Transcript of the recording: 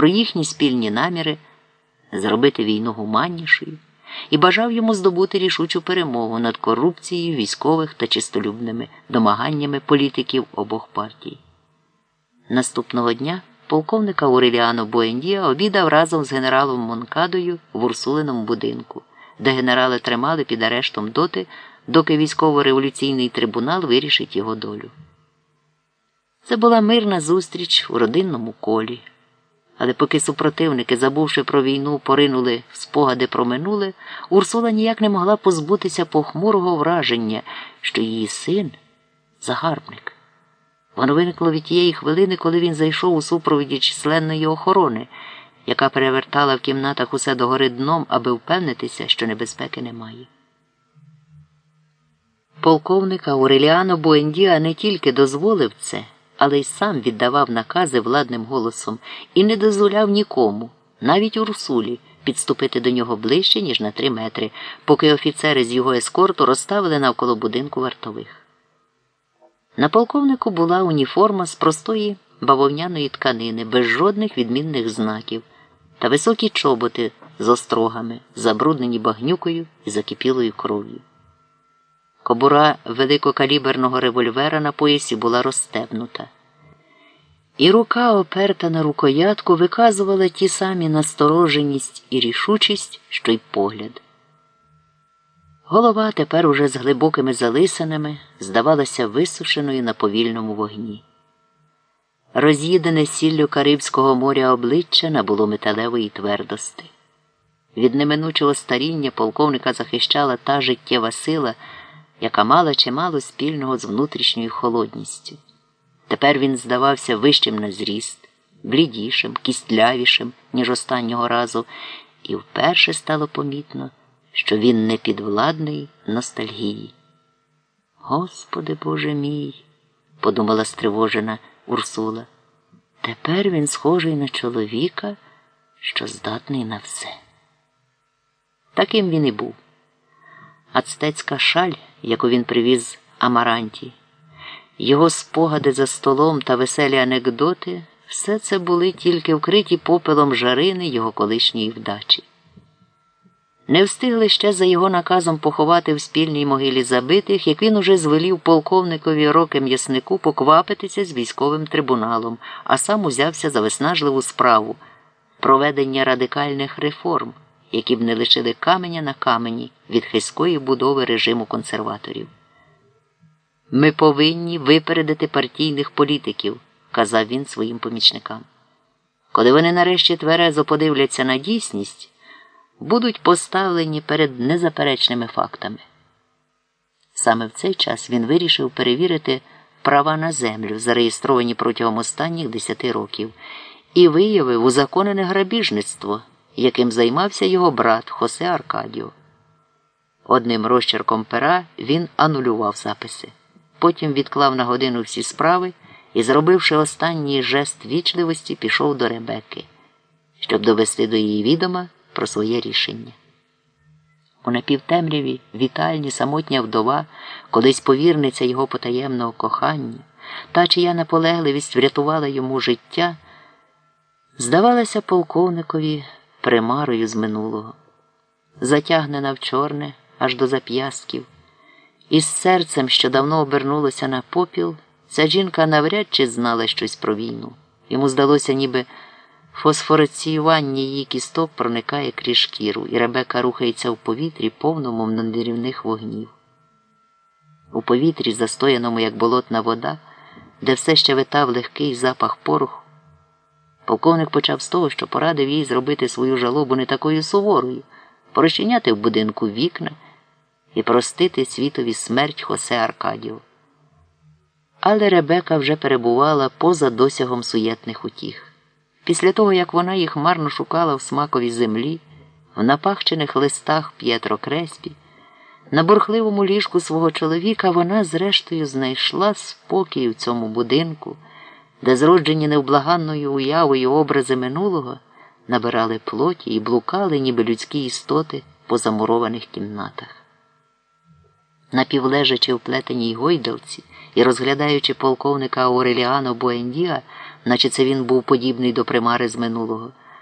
про їхні спільні наміри зробити війну гуманнішою і бажав йому здобути рішучу перемогу над корупцією військових та чистолюбними домаганнями політиків обох партій. Наступного дня полковника Уреліано Буендія обідав разом з генералом Монкадою в Урсулиному будинку, де генерали тримали під арештом доти, доки військово-революційний трибунал вирішить його долю. Це була мирна зустріч у родинному колі. Але поки супротивники, забувши про війну, поринули в спогади про минуле, Урсула ніяк не могла позбутися похмурого враження, що її син загарбник. Воно виникло від тієї хвилини, коли він зайшов у супровіді численної охорони, яка перевертала в кімнатах усе догори дном, аби впевнитися, що небезпеки немає. Полковник Ауреліано Буендіа не тільки дозволив це але й сам віддавав накази владним голосом і не дозволяв нікому, навіть Урсулі, підступити до нього ближче, ніж на три метри, поки офіцери з його ескорту розставили навколо будинку вартових. На полковнику була уніформа з простої бавовняної тканини, без жодних відмінних знаків, та високі чоботи з острогами, забруднені багнюкою і закипілою кров'ю. Кобура великокаліберного револьвера на поясі була розстебнута. І рука, оперта на рукоятку, виказувала ті самі настороженість і рішучість, що й погляд. Голова тепер уже з глибокими залисинами здавалася висушеною на повільному вогні. Роз'їдене сіллю Карибського моря обличчя набуло металевої твердости. Від неминучого старіння полковника захищала та життєва сила яка мала чимало спільного з внутрішньою холодністю. Тепер він здавався вищим на зріст, блідішим, кістлявішим, ніж останнього разу, і вперше стало помітно, що він не підвладний ностальгії. Господи Боже мій, подумала стривожена Урсула, тепер він схожий на чоловіка, що здатний на все. Таким він і був. Ацтецька шаль яку він привіз Амаранті. Його спогади за столом та веселі анекдоти все це були тільки вкриті попелом жарини його колишньої вдачі. Не встигли ще за його наказом поховати в спільній могилі забитих, як він уже звелів полковникові роки м'яснику поквапитися з військовим трибуналом, а сам узявся за виснажливу справу проведення радикальних реформ які б не лишили каменя на камені від хиської будови режиму консерваторів. Ми повинні випередити партійних політиків, казав він своїм помічникам. Коли вони нарешті тверезо подивляться на дійсність, будуть поставлені перед незаперечними фактами. Саме в цей час він вирішив перевірити права на землю, зареєстровані протягом останніх десяти років, і виявив узаконене грабіжництво яким займався його брат Хосе Аркадіо. Одним розчерком пера він анулював записи, потім відклав на годину всі справи і, зробивши останній жест вічливості, пішов до Ребекки, щоб довести до її відома про своє рішення. У напівтемряві вітальні самотня вдова, колись повірниця його потаємного кохання, та чия наполегливість врятувала йому життя, здавалася полковникові примарою з минулого, затягнена в чорне аж до зап'ястків, із серцем, що давно обернулося на попіл, ця жінка навряд чи знала щось про війну. Йому здалося, ніби фосфориціювання її кісток проникає крізь шкіру, і Ребека рухається в повітрі, повному нерівних вогнів. У повітрі, застояному, як болотна вода, де все ще витав легкий запах пороху, Полковник почав з того, що порадив їй зробити свою жалобу не такою суворою, прощиняти в будинку вікна і простити світові смерть Хосе Аркадіо. Але Ребека вже перебувала поза досягом суєтних утіх. Після того, як вона їх марно шукала в смаковій землі, в напахчених листах П'єтро Креспі, на бурхливому ліжку свого чоловіка вона, зрештою, знайшла спокій у цьому будинку де зроджені невблаганною уявою образи минулого набирали плоті і блукали, ніби людські істоти по замурованих кімнатах. Напівлежачи в плетеній гойдалці і розглядаючи полковника Ауреліано Буендіа, наче це він був подібний до примари з минулого.